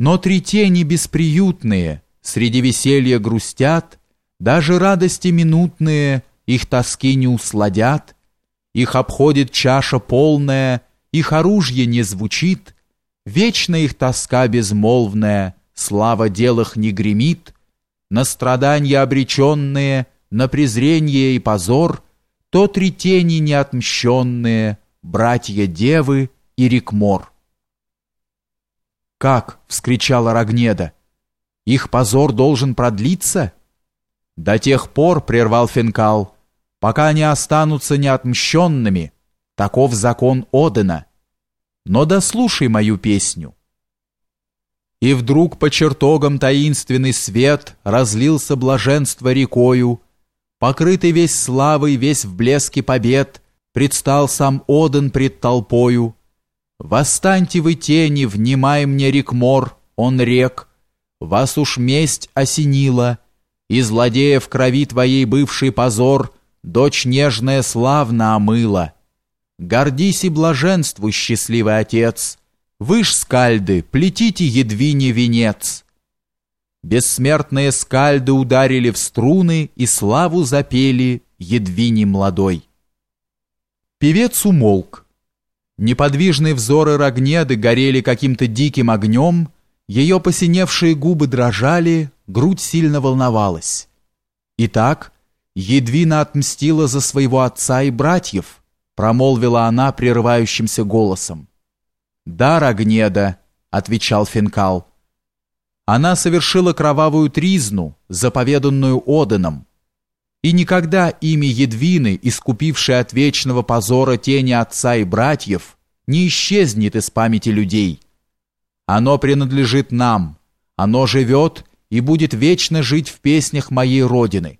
Но три тени бесприютные Среди веселья грустят, Даже радости минутные Их тоски не усладят, Их обходит чаша полная, Их оружие не звучит, Вечно их тоска безмолвная, Слава дел их не гремит, На страдания обреченные, На презрение и позор, То три тени неотмщенные, Братья-девы и Рикмор. «Как?» — вскричала Рогнеда. «Их позор должен продлиться?» «До тех пор», — прервал Финкал, — «пока они останутся неотмщенными. Таков закон Одена. Но дослушай мою песню». И вдруг по чертогам таинственный свет разлился блаженство рекою, покрытый весь славой, весь в блеске побед, предстал сам Оден пред толпою, Восстаньте вы тени, внимай мне рекмор, он рек. Вас уж месть осенила, и злодея в крови твоей бывший позор Дочь нежная славно омыла. Гордись и блаженствуй, счастливый отец, Вы ж, скальды, плетите едвине венец. Бессмертные скальды ударили в струны И славу запели едвине молодой. Певец умолк. Неподвижные взоры Рогнеды горели каким-то диким огнем, ее посиневшие губы дрожали, грудь сильно волновалась. Итак, Едвина отмстила за своего отца и братьев, промолвила она прерывающимся голосом. «Да, Рогнеда», — отвечал Финкал. «Она совершила кровавую тризну, заповеданную Оденом, и никогда имя Едвины, искупившей от вечного позора тени отца и братьев, не исчезнет из памяти людей. Оно принадлежит нам, оно живет и будет вечно жить в песнях моей родины.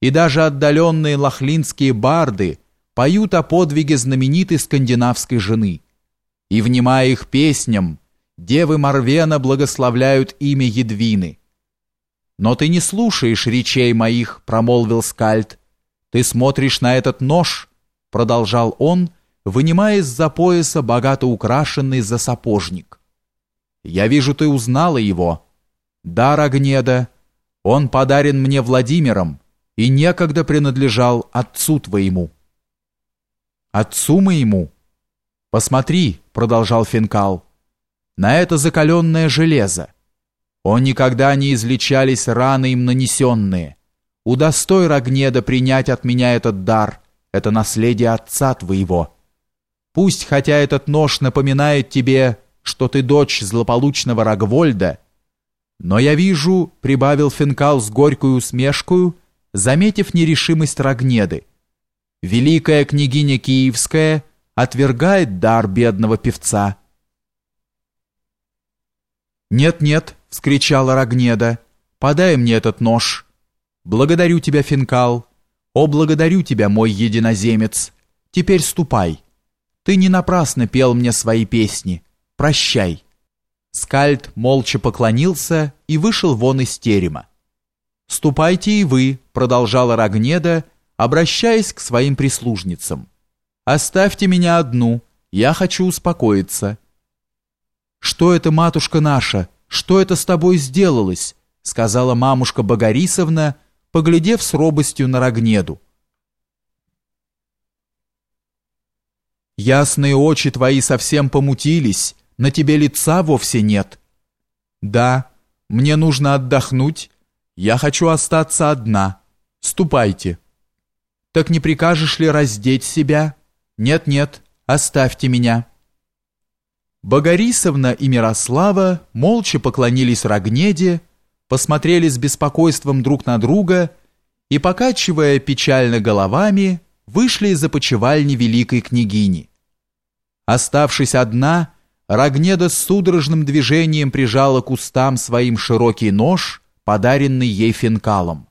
И даже отдаленные лохлинские барды поют о подвиге знаменитой скандинавской жены. И, внимая их песням, девы Марвена благословляют имя Едвины – «Но ты не слушаешь речей моих», — промолвил Скальд. «Ты смотришь на этот нож», — продолжал он, вынимая из-за пояса богато украшенный засапожник. «Я вижу, ты узнала его. Да, Рогнеда, он подарен мне Владимиром и некогда принадлежал отцу твоему». «Отцу моему?» «Посмотри», — продолжал Финкал, — «на это закаленное железо. Он никогда не излечались раны им нанесенные. Удостой Рогнеда принять от меня этот дар, это наследие отца твоего. Пусть, хотя этот нож напоминает тебе, что ты дочь злополучного Рогвольда, но я вижу, — прибавил Финкал с горькой усмешкою, заметив нерешимость Рогнеды, великая княгиня Киевская отвергает дар бедного певца. «Нет-нет», — вскричала Рогнеда, — «подай мне этот нож». «Благодарю тебя, Финкал. О, благодарю тебя, мой единоземец. Теперь ступай. Ты не напрасно пел мне свои песни. Прощай». Скальд молча поклонился и вышел вон из терема. «Ступайте и вы», — продолжала Рогнеда, обращаясь к своим прислужницам. «Оставьте меня одну, я хочу успокоиться». «Что это, матушка наша? Что это с тобой сделалось?» сказала мамушка Богорисовна, поглядев с робостью на Рогнеду. «Ясные очи твои совсем помутились, на тебе лица вовсе нет». «Да, мне нужно отдохнуть, я хочу остаться одна. Ступайте». «Так не прикажешь ли раздеть себя?» «Нет-нет, оставьте меня». Богорисовна и Мирослава молча поклонились Рогнеде, посмотрели с беспокойством друг на друга и, покачивая печально головами, вышли из опочивальни великой княгини. Оставшись одна, Рогнеда с судорожным движением прижала к устам своим широкий нож, подаренный ей финкалом.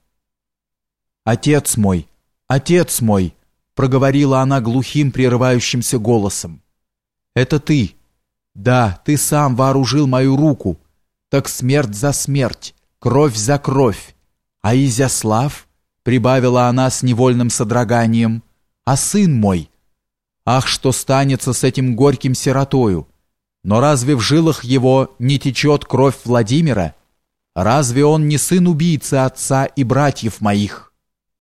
«Отец мой, отец мой!» — проговорила она глухим прерывающимся голосом. «Это ты!» Да, ты сам вооружил мою руку. Так смерть за смерть, кровь за кровь. А Изяслав, прибавила она с невольным содроганием, а сын мой. Ах, что станется с этим горьким сиротою? Но разве в жилах его не течет кровь Владимира? Разве он не сын убийцы отца и братьев моих?»